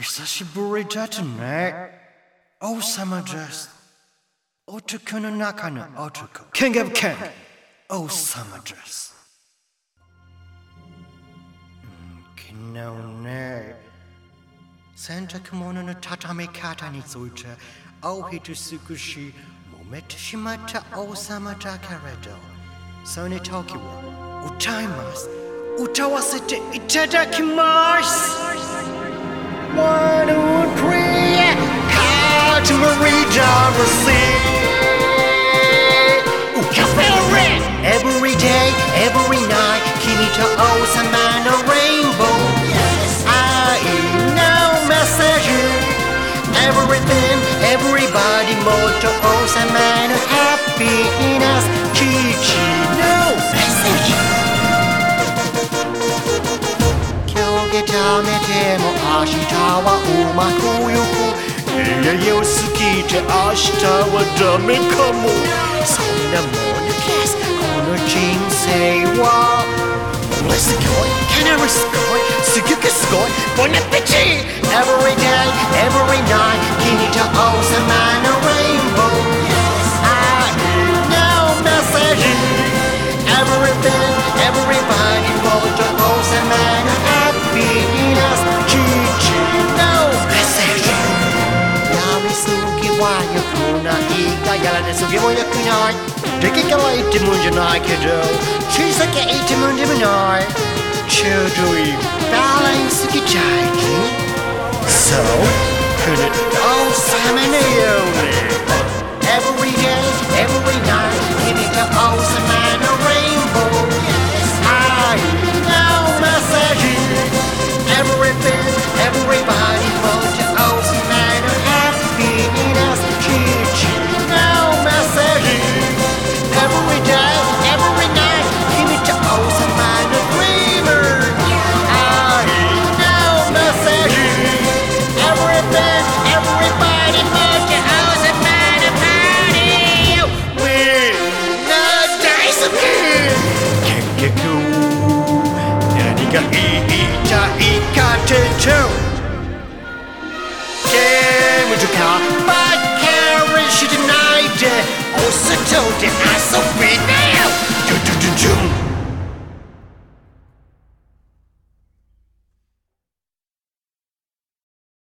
久しぶりだったね。王様です。男の中の男。キングオブキング。王様です。昨日ね、洗濯物の畳み方について、青ひと少し揉めてしまった王様だけれど、その時は歌います。歌わせていただきます。One, two, three, call to a region receive. Feel every day, every night. Kimi rainbow. Yes. I now message you. Everything, everybody, more happy. はうまくゆくいや良すぎて明日はダメかもそんなものですこの人生は俺すごいかなりすごいすごくすごい Bon appetit Every day, every night 君と王様の so give me a kunai. Take a kalai timun janai kido. Trees like a eight timun dimunai. Chudui, balance a kichai. So, put it all salmon ale. too. Came with car, but Karen, she denied it. Oh, so told it, I so beat